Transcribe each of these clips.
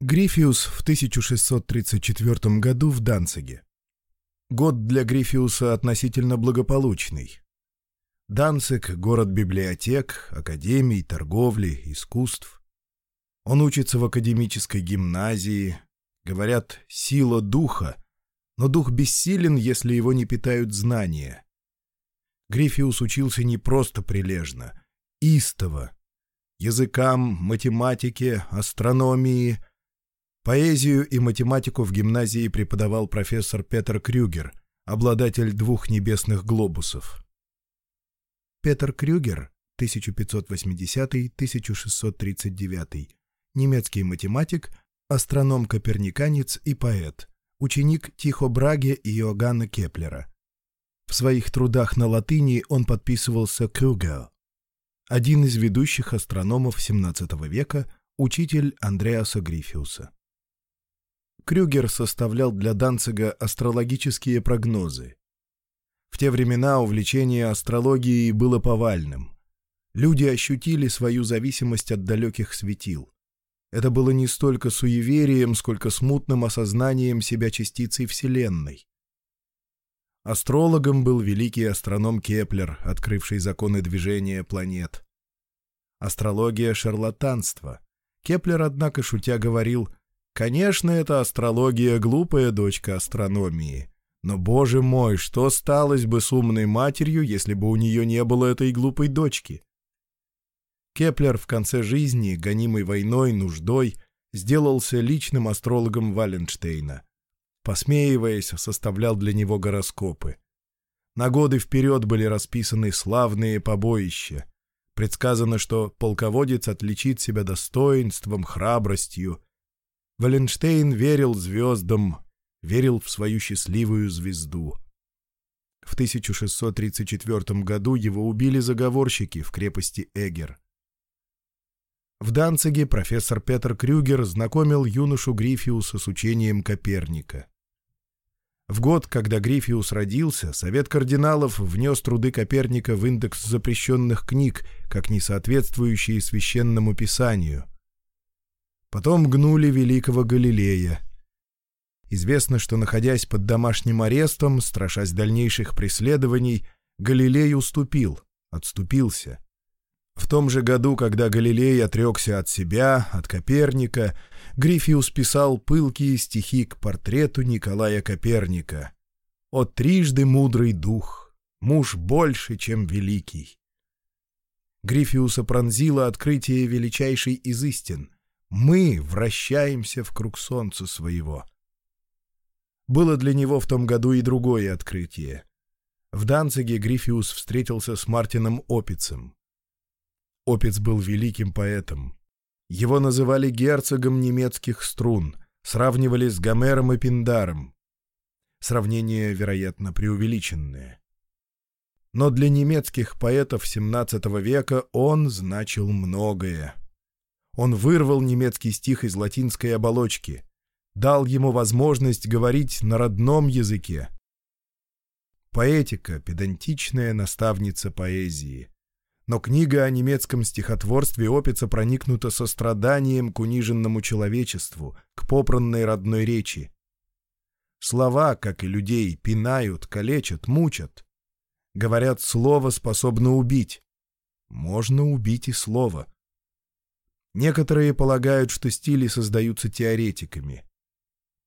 Грифиус в 1634 году в Данциге. Год для Грифиуса относительно благополучный. Данциг – город библиотек, академий, торговли, искусств. Он учится в академической гимназии. Говорят, сила духа, но дух бессилен, если его не питают знания. Грифиус учился не просто прилежно, истово. Языкам, математике, астрономии – Поэзию и математику в гимназии преподавал профессор Петр Крюгер, обладатель двух небесных глобусов. Петр Крюгер, 1580-1639, немецкий математик, астроном-коперниканец и поэт, ученик Тихо Браге и Иоганна Кеплера. В своих трудах на латыни он подписывался Крюгер, один из ведущих астрономов XVII века, учитель Андреаса Грифиуса. Крюгер составлял для Данцига астрологические прогнозы. В те времена увлечение астрологией было повальным. Люди ощутили свою зависимость от далеких светил. Это было не столько суеверием, сколько смутным осознанием себя частицей Вселенной. Астрологом был великий астроном Кеплер, открывший законы движения планет. Астрология — шарлатанство. Кеплер, однако, шутя говорил, Конечно, это астрология — глупая дочка астрономии. Но, боже мой, что сталось бы с умной матерью, если бы у нее не было этой глупой дочки? Кеплер в конце жизни, гонимый войной, нуждой, сделался личным астрологом Валенштейна. Посмеиваясь, составлял для него гороскопы. На годы вперед были расписаны славные побоища. Предсказано, что полководец отличит себя достоинством, храбростью — Валенштейн верил звездам, верил в свою счастливую звезду. В 1634 году его убили заговорщики в крепости Эгер. В Данциге профессор Петр Крюгер знакомил юношу Грифиуса с учением Коперника. В год, когда Грифиус родился, Совет кардиналов внес труды Коперника в индекс запрещенных книг, как несоответствующие священному писанию – Потом гнули великого Галилея. Известно, что, находясь под домашним арестом, страшась дальнейших преследований, Галилей уступил, отступился. В том же году, когда Галилей отрекся от себя, от Коперника, Грифиус писал пылкие стихи к портрету Николая Коперника. «О трижды мудрый дух, муж больше, чем великий». Грифиуса пронзило открытие величайшей из истин. Мы вращаемся в круг Солнца своего. Было для него в том году и другое открытие. В Данциге Грифиус встретился с Мартином Опицем. Опиц был великим поэтом. Его называли герцогом немецких струн, сравнивали с Гомером и Пиндаром. Сравнение, вероятно, преувеличенное. Но для немецких поэтов XVII века он значил многое. Он вырвал немецкий стих из латинской оболочки, дал ему возможность говорить на родном языке. Поэтика — педантичная наставница поэзии. Но книга о немецком стихотворстве опица проникнута состраданием к униженному человечеству, к попранной родной речи. Слова, как и людей, пинают, калечат, мучат. Говорят, слово способно убить. Можно убить и слово. Некоторые полагают, что стили создаются теоретиками.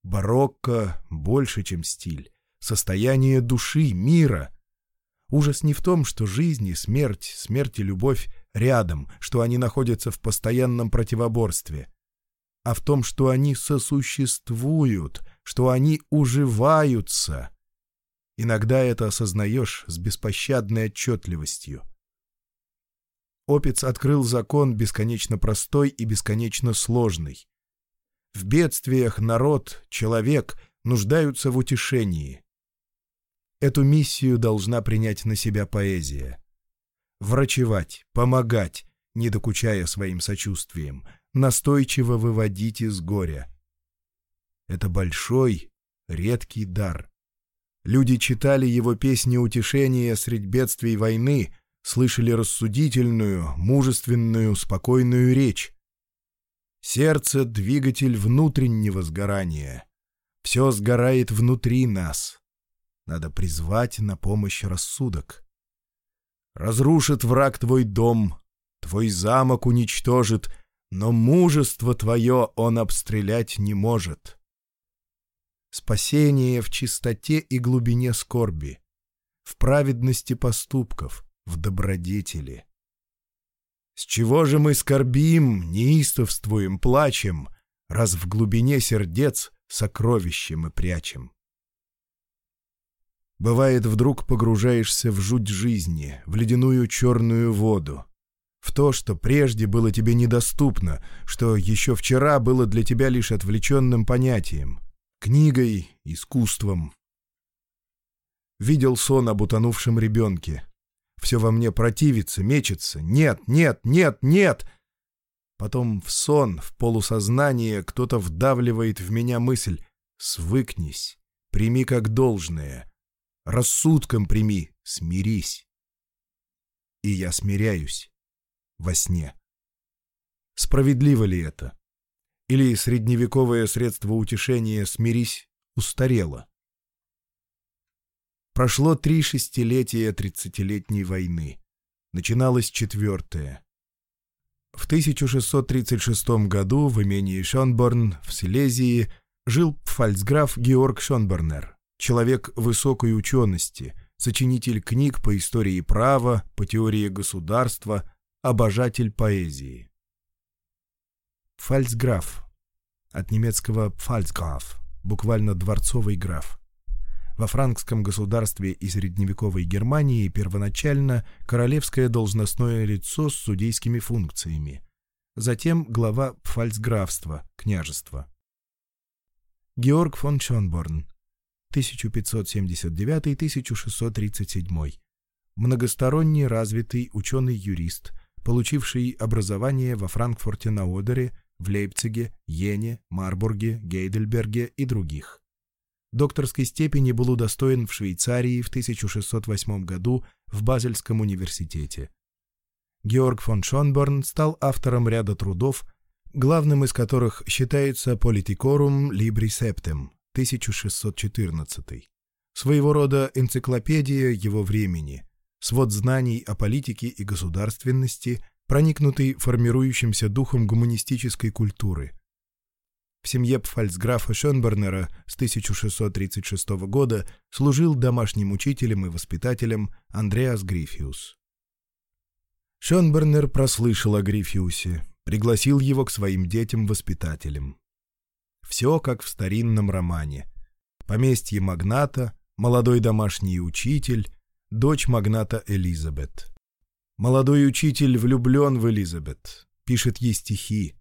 Барокко больше, чем стиль. Состояние души, мира. Ужас не в том, что жизнь и смерть, смерть и любовь рядом, что они находятся в постоянном противоборстве, а в том, что они сосуществуют, что они уживаются. Иногда это осознаешь с беспощадной отчетливостью. Опец открыл закон бесконечно простой и бесконечно сложный. В бедствиях народ, человек нуждаются в утешении. Эту миссию должна принять на себя поэзия. Врачевать, помогать, не докучая своим сочувствием, настойчиво выводить из горя. Это большой, редкий дар. Люди читали его песни утешения средь бедствий войны, слышали рассудительную, мужественную, спокойную речь. Сердце — двигатель внутреннего сгорания. Все сгорает внутри нас. Надо призвать на помощь рассудок. Разрушит враг твой дом, твой замок уничтожит, но мужество твое он обстрелять не может. Спасение в чистоте и глубине скорби, в праведности поступков — в добродетели. С чего же мы скорбим, неистовствуем, плачем, раз в глубине сердец сокровища мы прячем? Бывает, вдруг погружаешься в жуть жизни, в ледяную черную воду, в то, что прежде было тебе недоступно, что еще вчера было для тебя лишь отвлеченным понятием, книгой, искусством. Видел сон об утонувшем ребенке — все во мне противится, мечется. Нет, нет, нет, нет! Потом в сон, в полусознание кто-то вдавливает в меня мысль «Свыкнись, прими как должное, рассудком прими, смирись». И я смиряюсь во сне. Справедливо ли это? Или средневековое средство утешения «Смирись» устарело? Прошло три шестилетия тридцатилетней войны. Начиналось четвертое. В 1636 году в имении Шонборн в Силезии жил пфальцграф Георг Шонборнер, человек высокой учености, сочинитель книг по истории права, по теории государства, обожатель поэзии. Пфальцграф. От немецкого «пфальцграф», буквально «дворцовый граф». Во франкском государстве и средневековой Германии первоначально королевское должностное лицо с судейскими функциями. Затем глава пфальцграфства, княжества. Георг фон Шонборн, 1579-1637. Многосторонне развитый ученый-юрист, получивший образование во Франкфурте на Одере, в Лейпциге, Йене, Марбурге, Гейдельберге и других. докторской степени был удостоен в Швейцарии в 1608 году в Базельском университете. Георг фон Шонборн стал автором ряда трудов, главным из которых считается Политикорум Libri Септем 1614, своего рода энциклопедия его времени, свод знаний о политике и государственности, проникнутый формирующимся духом гуманистической культуры – в семье пфальцграфа Шенбернера с 1636 года служил домашним учителем и воспитателем Андреас Грифиус. Шенбернер прослышал о Грифиусе, пригласил его к своим детям-воспитателям. Все как в старинном романе. Поместье магната, молодой домашний учитель, дочь магната Элизабет. Молодой учитель влюблен в Элизабет, пишет ей стихи,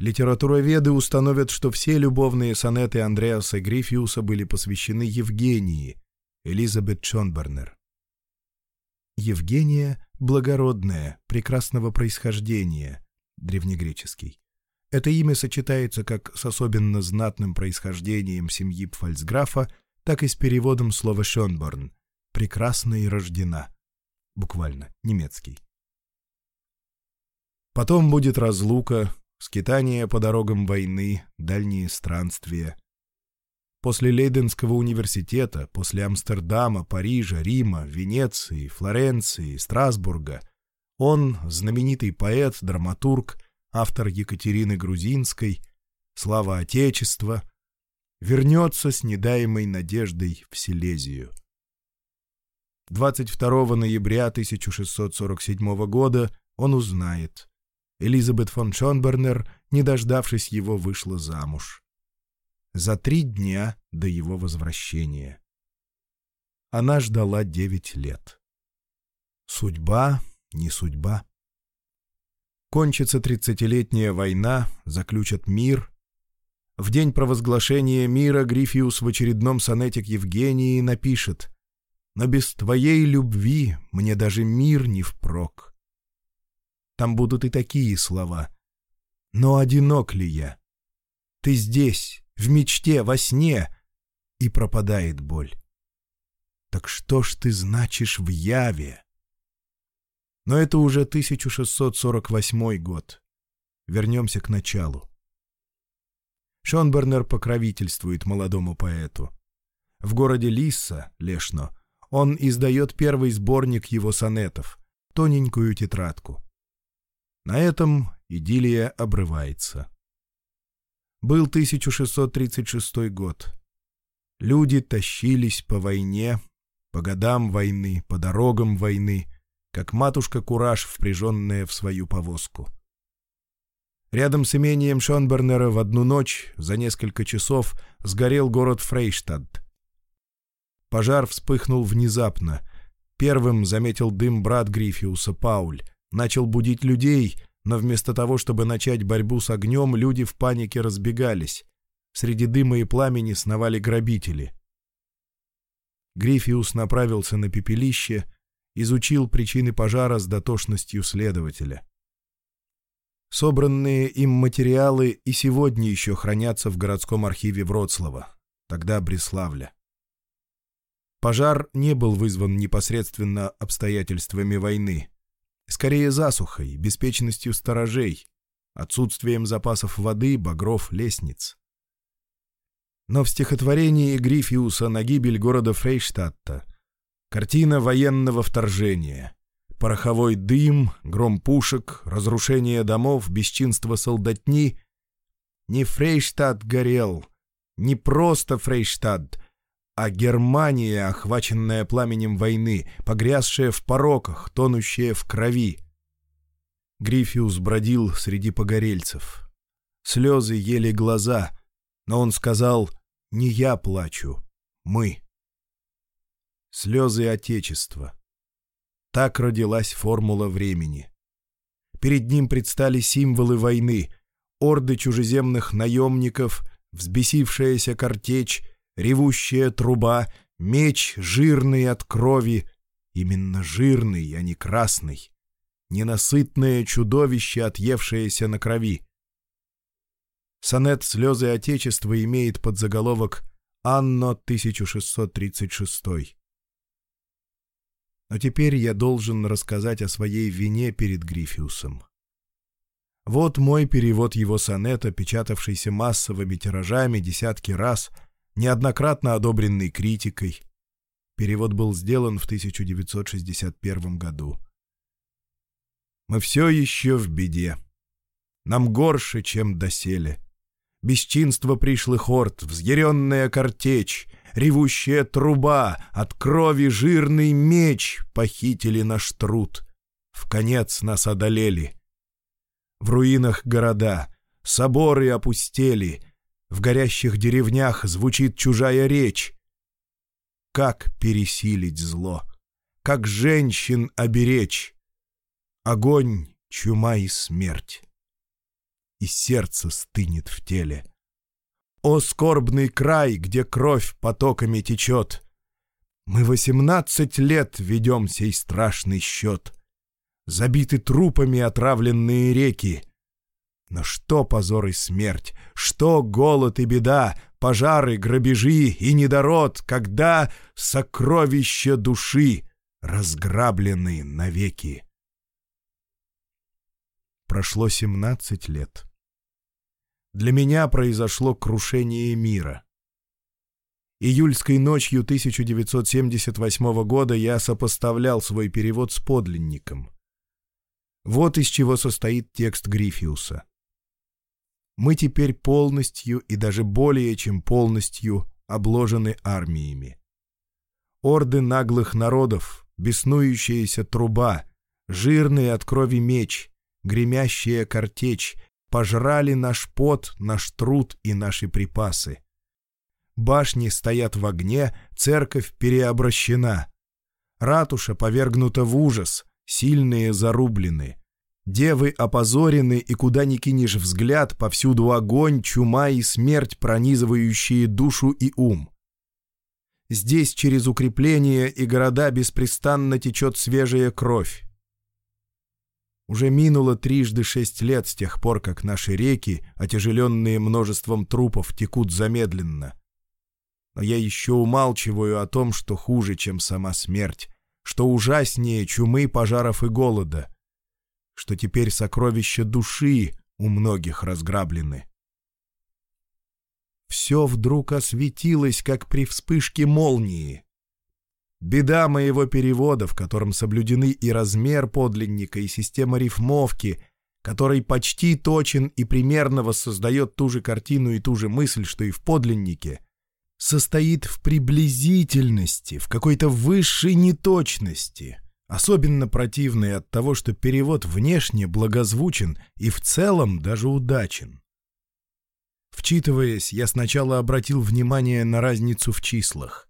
Литературоведы установят, что все любовные сонеты Андреаса Гриффиуса были посвящены Евгении, Элизабет Чонбернер. Евгения – благородная, прекрасного происхождения, древнегреческий. Это имя сочетается как с особенно знатным происхождением семьи Пфальцграфа, так и с переводом слова «Шонборн» – «прекрасна и рождена», буквально, немецкий. Потом будет разлука, скитания по дорогам войны, дальние странствия. После Лейденского университета, после Амстердама, Парижа, Рима, Венеции, Флоренции, Страсбурга он, знаменитый поэт, драматург, автор Екатерины Грузинской, «Слава Отечества», вернется с недаемой надеждой в Силезию. 22 ноября 1647 года он узнает, Элизабет фон Шонбернер не дождавшись его, вышла замуж. За три дня до его возвращения. Она ждала девять лет. Судьба, не судьба. Кончится тридцатилетняя война, заключат мир. В день провозглашения мира Грифиус в очередном сонете к Евгении напишет «Но без твоей любви мне даже мир не впрок». Там будут и такие слова. Но одинок ли я? Ты здесь, в мечте, во сне, и пропадает боль. Так что ж ты значишь в яве? Но это уже 1648 год. Вернемся к началу. Шонбернер покровительствует молодому поэту. В городе Лисса, Лешно, он издает первый сборник его сонетов, тоненькую тетрадку. На этом идиллия обрывается. Был 1636 год. Люди тащились по войне, по годам войны, по дорогам войны, как матушка-кураж, впряженная в свою повозку. Рядом с имением Шонбернера в одну ночь, за несколько часов, сгорел город Фрейштадт. Пожар вспыхнул внезапно. Первым заметил дым брат Грифиуса Пауль, начал будить людей, но вместо того, чтобы начать борьбу с огнем, люди в панике разбегались. Среди дыма и пламени сновали грабители. Грифиус направился на пепелище, изучил причины пожара с дотошностью следователя. Собранные им материалы и сегодня еще хранятся в городском архиве Вроцлава, тогда Бреславля. Пожар не был вызван непосредственно обстоятельствами войны. Скорее засухой, беспечностью сторожей, отсутствием запасов воды, багров, лестниц. Но в стихотворении Грифиуса «На гибель города Фрейштадта» картина военного вторжения, пороховой дым, гром пушек, разрушение домов, бесчинство солдатни — не Фрейштадт горел, не просто Фрейштадт, а Германия, охваченная пламенем войны, погрязшая в пороках, тонущая в крови. Грифиус бродил среди погорельцев. Слезы ели глаза, но он сказал «Не я плачу, мы». Слезы Отечества. Так родилась формула времени. Перед ним предстали символы войны, орды чужеземных наемников, взбесившаяся картечь, ревущая труба, меч жирный от крови, именно жирный, а не красный, ненасытное чудовище, отъевшееся на крови. Сонет «Слезы Отечества» имеет под подзаголовок «Анно 1636». Но теперь я должен рассказать о своей вине перед Грифиусом. Вот мой перевод его сонета, печатавшийся массовыми тиражами десятки раз — неоднократно одобренный критикой. Перевод был сделан в 1961 году. «Мы все еще в беде. Нам горше, чем доселе. Бесчинство пришлых орд, взъяренная картечь, ревущая труба, от крови жирный меч похитили наш труд. В конец нас одолели. В руинах города, соборы опустели — в горящих деревнях звучит чужая речь. Как пересилить зло? Как женщин оберечь? Огонь, чума и смерть. И сердце стынет в теле. О, скорбный край, где кровь потоками течет! Мы восемнадцать лет ведем сей страшный счет. Забиты трупами отравленные реки — но что позор и смерть, что голод и беда, пожары, грабежи и недород, когда сокровища души разграблены навеки. Прошло семнадцать лет. Для меня произошло крушение мира. Июльской ночью 1978 года я сопоставлял свой перевод с подлинником. Вот из чего состоит текст Грифиуса — мы теперь полностью и даже более чем полностью обложены армиями. Орды наглых народов, беснующаяся труба, жирный от крови меч, гремящая картечь пожрали наш пот, наш труд и наши припасы. Башни стоят в огне, церковь переобращена. Ратуша повергнута в ужас, сильные зарублены. Девы опозорены и куда ни кинешь взгляд, повсюду огонь, чума и смерть, пронизывающие душу и ум. Здесь через укрепления и города беспрестанно течет свежая кровь. Уже минуло трижды шесть лет с тех пор, как наши реки, отяжеленные множеством трупов, текут замедленно. Но я еще умалчиваю о том, что хуже, чем сама смерть, что ужаснее чумы, пожаров и голода — что теперь сокровища души у многих разграблены. Все вдруг осветилось, как при вспышке молнии. Беда моего перевода, в котором соблюдены и размер подлинника, и система рифмовки, который почти точен и примерно воссоздает ту же картину и ту же мысль, что и в подлиннике, состоит в приблизительности, в какой-то высшей неточности — Особенно противный от того, что перевод внешне благозвучен и в целом даже удачен. Вчитываясь, я сначала обратил внимание на разницу в числах.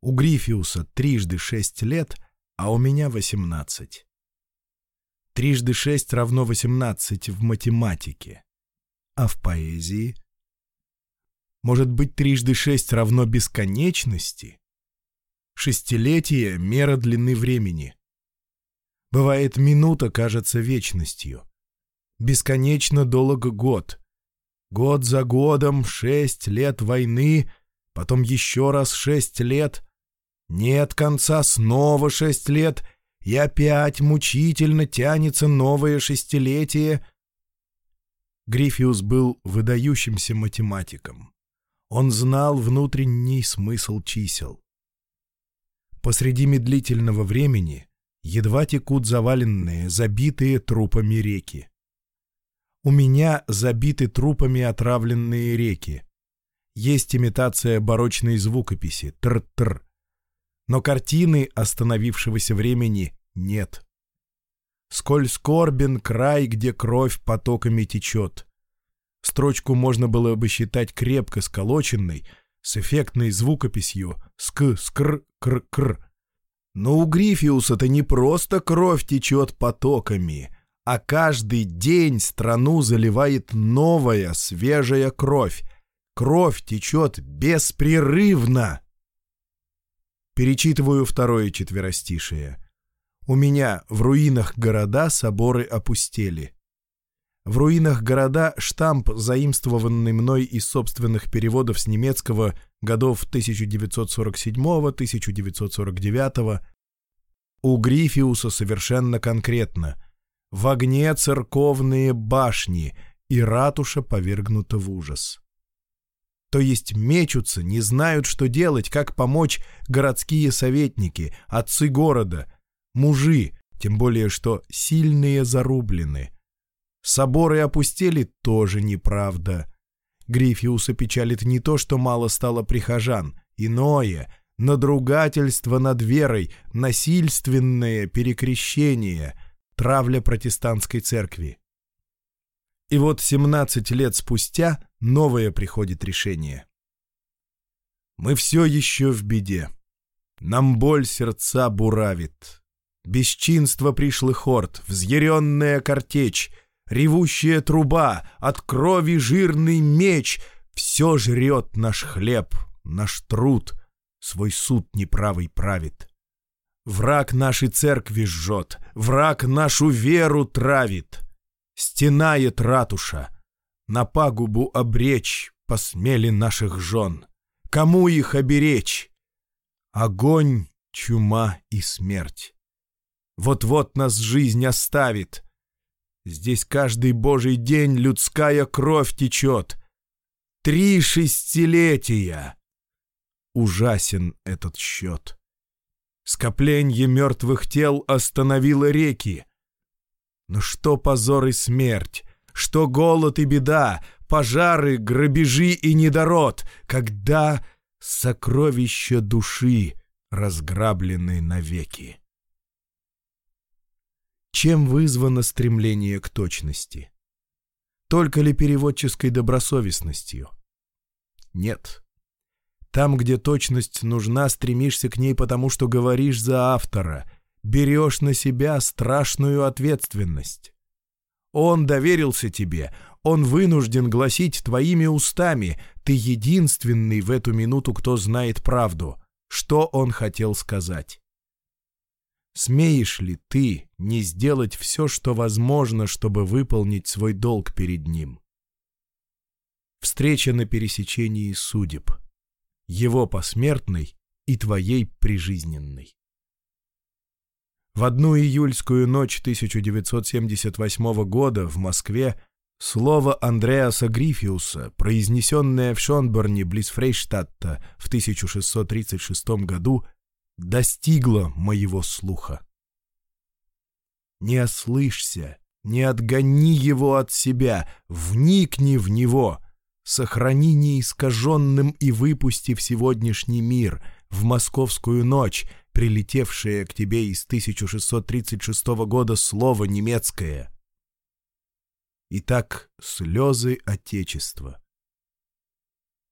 У Грифиуса трижды шесть лет, а у меня восемнадцать. Трижды шесть равно восемнадцать в математике. А в поэзии? Может быть, трижды шесть равно бесконечности? Шестилетие — мера длины времени. Бывает, минута кажется вечностью. Бесконечно долг год. Год за годом шесть лет войны, потом еще раз шесть лет. Нет конца, снова шесть лет, и опять мучительно тянется новое шестилетие. Гриффиус был выдающимся математиком. Он знал внутренний смысл чисел. Посреди медлительного времени — едва текут заваленные, забитые трупами реки. У меня забиты трупами отравленные реки. Есть имитация барочной звукописи «тр-тр». Но картины остановившегося времени нет. Сколь скорбен край, где кровь потоками течет. Строчку можно было бы считать крепко сколоченной, с эффектной звукописью «ск-скр-кр-кр», но у Грифиуса-то не просто кровь течет потоками, а каждый день страну заливает новая, свежая кровь. Кровь течет беспрерывно. Перечитываю второе четверостишее. У меня в руинах города соборы опустели. В руинах города штамп, заимствованный мной из собственных переводов с немецкого годов 1947-1949, у Грифиуса совершенно конкретно. В огне церковные башни, и ратуша повергнута в ужас. То есть мечутся, не знают, что делать, как помочь городские советники, отцы города, мужи, тем более что сильные зарублены. Соборы опустели тоже неправда. Грифиуса печалит не то, что мало стало прихожан, иное — надругательство над верой, насильственное перекрещение, травля протестантской церкви. И вот 17 лет спустя новое приходит решение. Мы все еще в беде. Нам боль сердца буравит. Бесчинство пришлых орд, взъяренная картечь, ревущая труба, от крови жирный меч — все жрет наш хлеб, наш труд — свой суд неправый правит. Враг нашей церкви жжет, враг нашу веру травит. Стенает ратуша, на пагубу обречь посмели наших жен. Кому их оберечь? Огонь, чума и смерть. Вот-вот нас жизнь оставит. Здесь каждый божий день людская кровь течет. Три шестилетия ужасен этот счет. Скопление мертвых тел остановило реки. Но что позор и смерть, что голод и беда, пожары, грабежи и недород, когда сокровище души разграблены навеки. Чем вызвано стремление к точности? Только ли переводческой добросовестностью? Нет. Там, где точность нужна, стремишься к ней, потому что говоришь за автора, берешь на себя страшную ответственность. Он доверился тебе, он вынужден гласить твоими устами, ты единственный в эту минуту, кто знает правду, что он хотел сказать. Смеешь ли ты не сделать все, что возможно, чтобы выполнить свой долг перед ним? Встреча на пересечении судеб — его посмертной и твоей прижизненной. В одну июльскую ночь 1978 года в Москве слово Андреаса Грифиуса, произнесенное в Шонборне близ Фрейштадта в 1636 году, достигло моего слуха. «Не ослышься, не отгони его от себя, вникни в него», сохрани неискаженным и выпусти в сегодняшний мир, в московскую ночь, прилетевшее к тебе из 1636 года слово немецкое. Итак, слезы Отечества.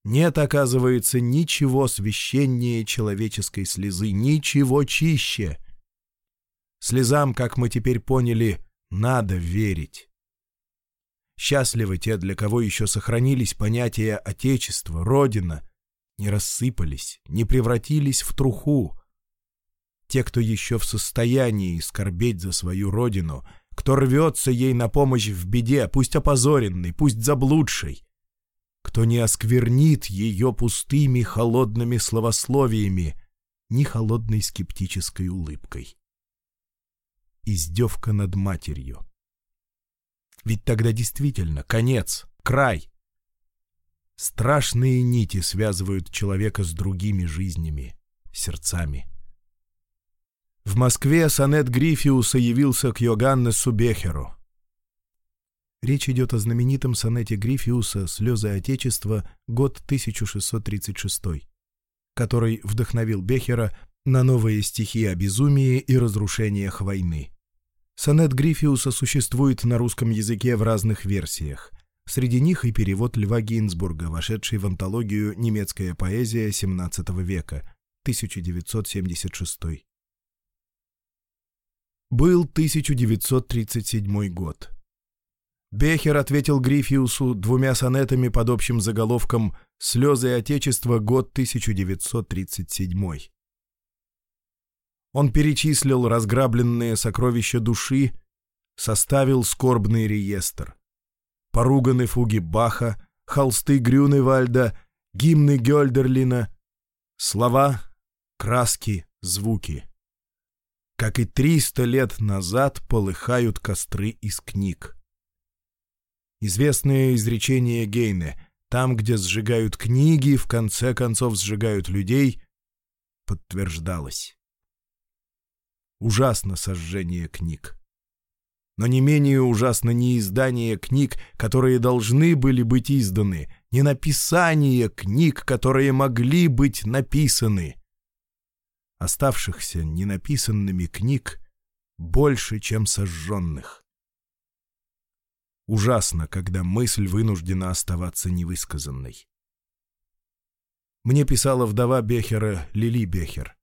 Нет, оказывается, ничего священнее человеческой слезы, ничего чище. Слезам, как мы теперь поняли, надо верить. Счастливы те, для кого еще сохранились понятия «отечество», «родина», не рассыпались, не превратились в труху. Те, кто еще в состоянии скорбеть за свою родину, кто рвется ей на помощь в беде, пусть опозоренный, пусть заблудший, кто не осквернит ее пустыми холодными словословиями, ни холодной скептической улыбкой. Издевка над матерью. Ведь тогда действительно конец, край. Страшные нити связывают человека с другими жизнями, сердцами. В Москве сонет Грифиуса явился к Йоганне Субехеру. Речь идет о знаменитом сонете Грифиуса «Слезы Отечества», год 1636, который вдохновил Бехера на новые стихи о безумии и разрушениях войны. Сонет Гриффиуса существует на русском языке в разных версиях. Среди них и перевод Льва Гинзбурга, вошедший в антологию «Немецкая поэзия XVII века», 1976. Был 1937 год. Бехер ответил Гриффиусу двумя сонетами под общим заголовком «Слезы Отечества. Год 1937». Он перечислил разграбленные сокровища души, составил скорбный реестр. Поруганы фуги Баха, холсты Грюневальда, гимны Гёльдерлина, слова, краски, звуки. Как и триста лет назад полыхают костры из книг. Известное изречение Гейне «Там, где сжигают книги, в конце концов сжигают людей» подтверждалось ужасно сожжение книг. Но не менее ужасно не издание книг, которые должны были быть изданы, не написание книг, которые могли быть написаны. Оставшихся ненаписанными книг больше, чем сожженных. Ужасно, когда мысль вынуждена оставаться невысказанной. Мне писала вдова Бехера Лили Бехер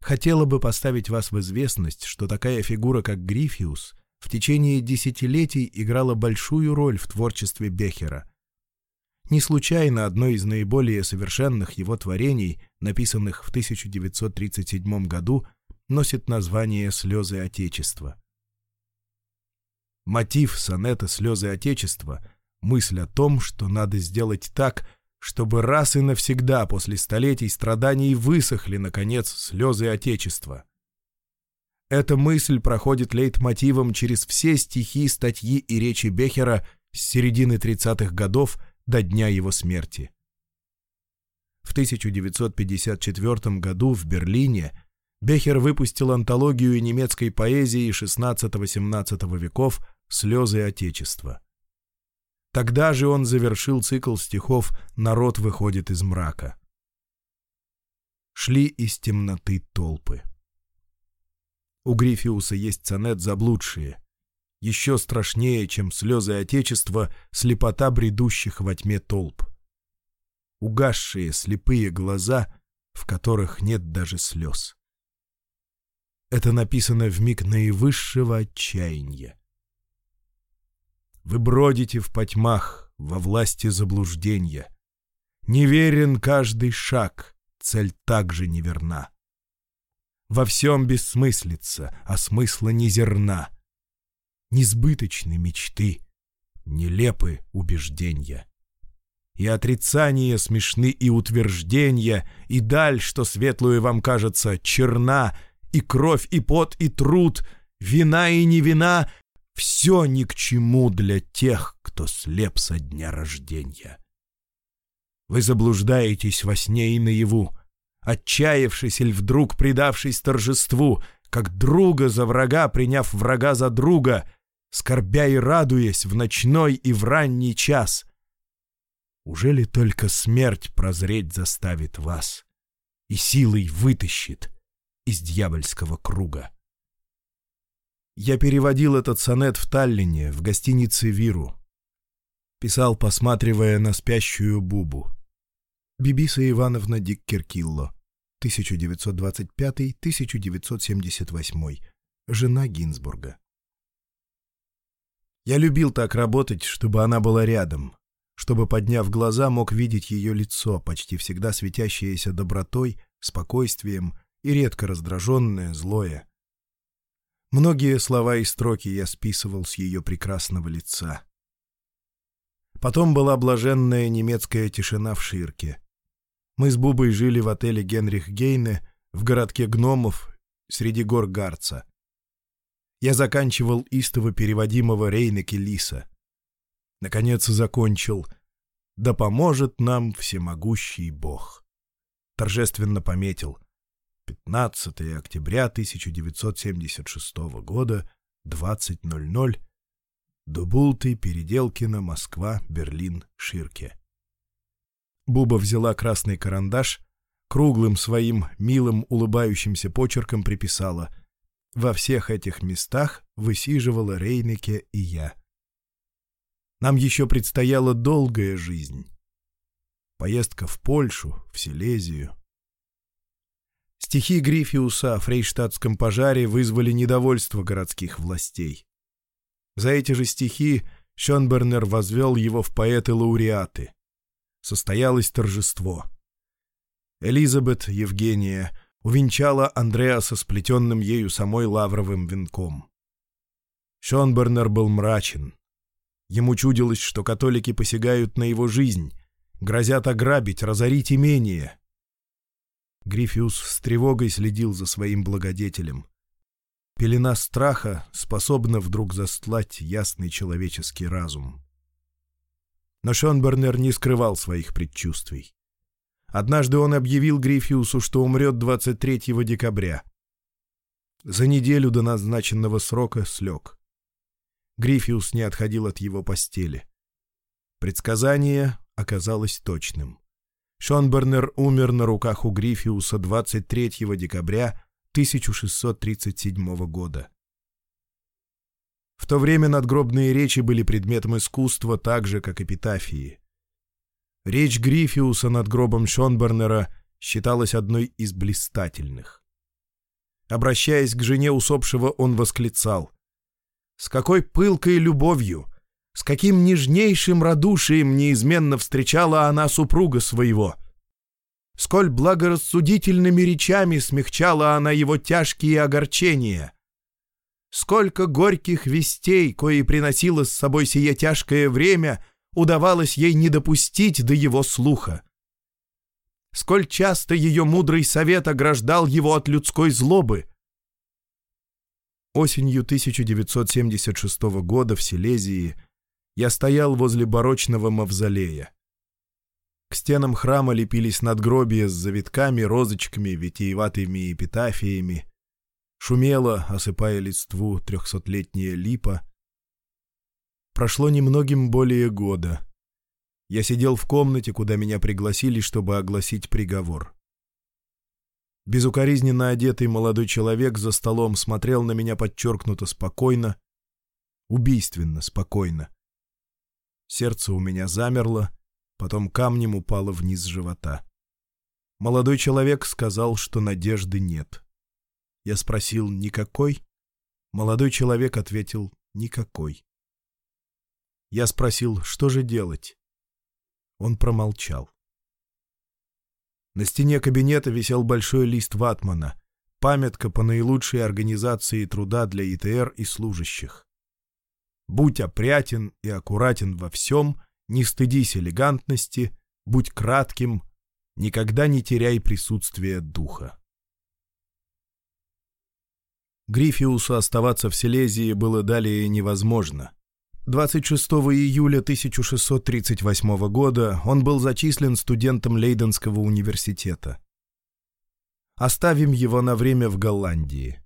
хотела бы поставить вас в известность, что такая фигура, как Грифиус, в течение десятилетий играла большую роль в творчестве Бехера. Не случайно одно из наиболее совершенных его творений, написанных в 1937 году, носит название «Слезы Отечества». Мотив сонета «Слезы Отечества» — мысль о том, что надо сделать так, чтобы раз и навсегда после столетий страданий высохли, наконец, слезы Отечества. Эта мысль проходит лейтмотивом через все стихи, статьи и речи Бехера с середины 30-х годов до дня его смерти. В 1954 году в Берлине Бехер выпустил антологию немецкой поэзии XVI-XVII веков «Слезы Отечества». Тогда же он завершил цикл стихов «Народ выходит из мрака». Шли из темноты толпы. У Грифиуса есть сонет «Заблудшие», еще страшнее, чем слезы Отечества, слепота бредущих во тьме толп. Угасшие слепые глаза, в которых нет даже слез. Это написано в миг наивысшего отчаяния. Вы бродите в потьмах, во власти заблуждения. Неверен каждый шаг, цель также неверна. Во всем бессмыслица, а смысла ни зерна. Несбыточны мечты, нелепы убеждения. И отрицания смешны, и утверждения, и даль, что светлую вам кажется, черна, и кровь, и пот, и труд, вина и не вина, все ни к чему для тех, кто слеп со дня рождения. Вы заблуждаетесь во сне и наяву, отчаявшись или вдруг предавшись торжеству, как друга за врага, приняв врага за друга, скорбя и радуясь в ночной и в ранний час. Уже ли только смерть прозреть заставит вас и силой вытащит из дьявольского круга? Я переводил этот сонет в Таллине, в гостинице «Виру». Писал, посматривая на спящую Бубу. Бибиса Ивановна Диккеркилло, 1925-1978, жена Гинзбурга. Я любил так работать, чтобы она была рядом, чтобы, подняв глаза, мог видеть ее лицо, почти всегда светящееся добротой, спокойствием и редко раздраженное, злое. Многие слова и строки я списывал с ее прекрасного лица. Потом была блаженная немецкая тишина в Ширке. Мы с Бубой жили в отеле Генрих Гейне в городке Гномов среди гор Гарца. Я заканчивал истово переводимого Рейнеки Келиса. Наконец закончил «Да поможет нам всемогущий Бог». Торжественно пометил 15 октября 1976 года, 20.00, Дубулты, Переделкина, Москва, Берлин, Ширке. Буба взяла красный карандаш, круглым своим милым улыбающимся почерком приписала «Во всех этих местах высиживала Рейнеке и я». Нам еще предстояла долгая жизнь. Поездка в Польшу, в Силезию, Стихи Грифиуса о фрейштадтском пожаре вызвали недовольство городских властей. За эти же стихи Шонбернер возвел его в поэты-лауреаты. Состоялось торжество. Элизабет Евгения увенчала Андреаса сплетенным ею самой лавровым венком. Шонбернер был мрачен. Ему чудилось, что католики посягают на его жизнь, грозят ограбить, разорить имение — Грифиус с тревогой следил за своим благодетелем. Пелена страха способна вдруг застлать ясный человеческий разум. Но Шонбернер не скрывал своих предчувствий. Однажды он объявил Грифиусу, что умрет 23 декабря. За неделю до назначенного срока слег. Грифиус не отходил от его постели. Предсказание оказалось точным. Шонбернер умер на руках у Гриффиуса 23 декабря 1637 года. В то время надгробные речи были предметом искусства так же, как эпитафии. Речь Гриффиуса над гробом Шонбернера считалась одной из блистательных. Обращаясь к жене усопшего, он восклицал «С какой пылкой любовью!» с каким нежнейшим радушием неизменно встречала она супруга своего. Сколь благорассудительными речами смягчала она его тяжкие огорчения. Сколько горьких вестей, кои приносило с собой сие тяжкое время, удавалось ей не допустить до его слуха. Сколь часто ее мудрый совет ограждал его от людской злобы — Осенью 1976 года в Силезии я стоял возле барочного мавзолея. К стенам храма лепились надгробия с завитками, розочками, витиеватыми эпитафиями. Шумело, осыпая листву, трехсотлетняя липа. Прошло немногим более года. Я сидел в комнате, куда меня пригласили, чтобы огласить приговор. Безукоризненно одетый молодой человек за столом смотрел на меня подчеркнуто спокойно, убийственно спокойно. Сердце у меня замерло, потом камнем упало вниз живота. Молодой человек сказал, что надежды нет. Я спросил «никакой?». Молодой человек ответил «никакой». Я спросил «что же делать?». Он промолчал. На стене кабинета висел большой лист ватмана, памятка по наилучшей организации труда для ИТР и служащих. Будь опрятен и аккуратен во всем, не стыдись элегантности, будь кратким, никогда не теряй присутствие духа. Грифиусу оставаться в Силезии было далее невозможно. 26 июля 1638 года он был зачислен студентом Лейденского университета. Оставим его на время в Голландии.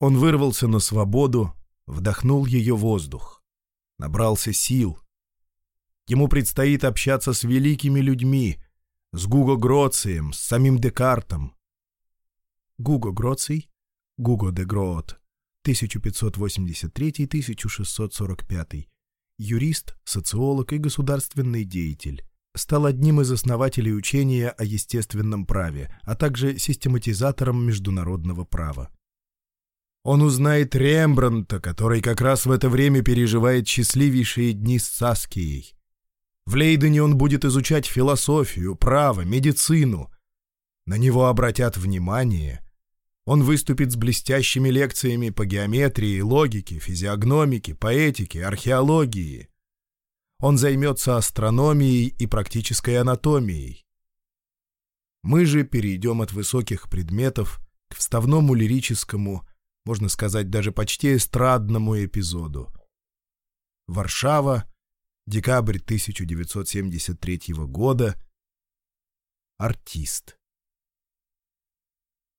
Он вырвался на свободу, вдохнул ее воздух набрался сил. Ему предстоит общаться с великими людьми, с Гуго Гроцием, с самим Декартом. Гуго Гроций, Гуго де Гроот, 1583-1645, юрист, социолог и государственный деятель, стал одним из основателей учения о естественном праве, а также систематизатором международного права. Он узнает Рембранта, который как раз в это время переживает счастливейшие дни с Саскией. В Лейдене он будет изучать философию, право, медицину. На него обратят внимание. Он выступит с блестящими лекциями по геометрии, логике, физиогномике, поэтике, археологии. Он займется астрономией и практической анатомией. Мы же перейдем от высоких предметов к вставному лирическому можно сказать, даже почти эстрадному эпизоду. Варшава, декабрь 1973 года. Артист.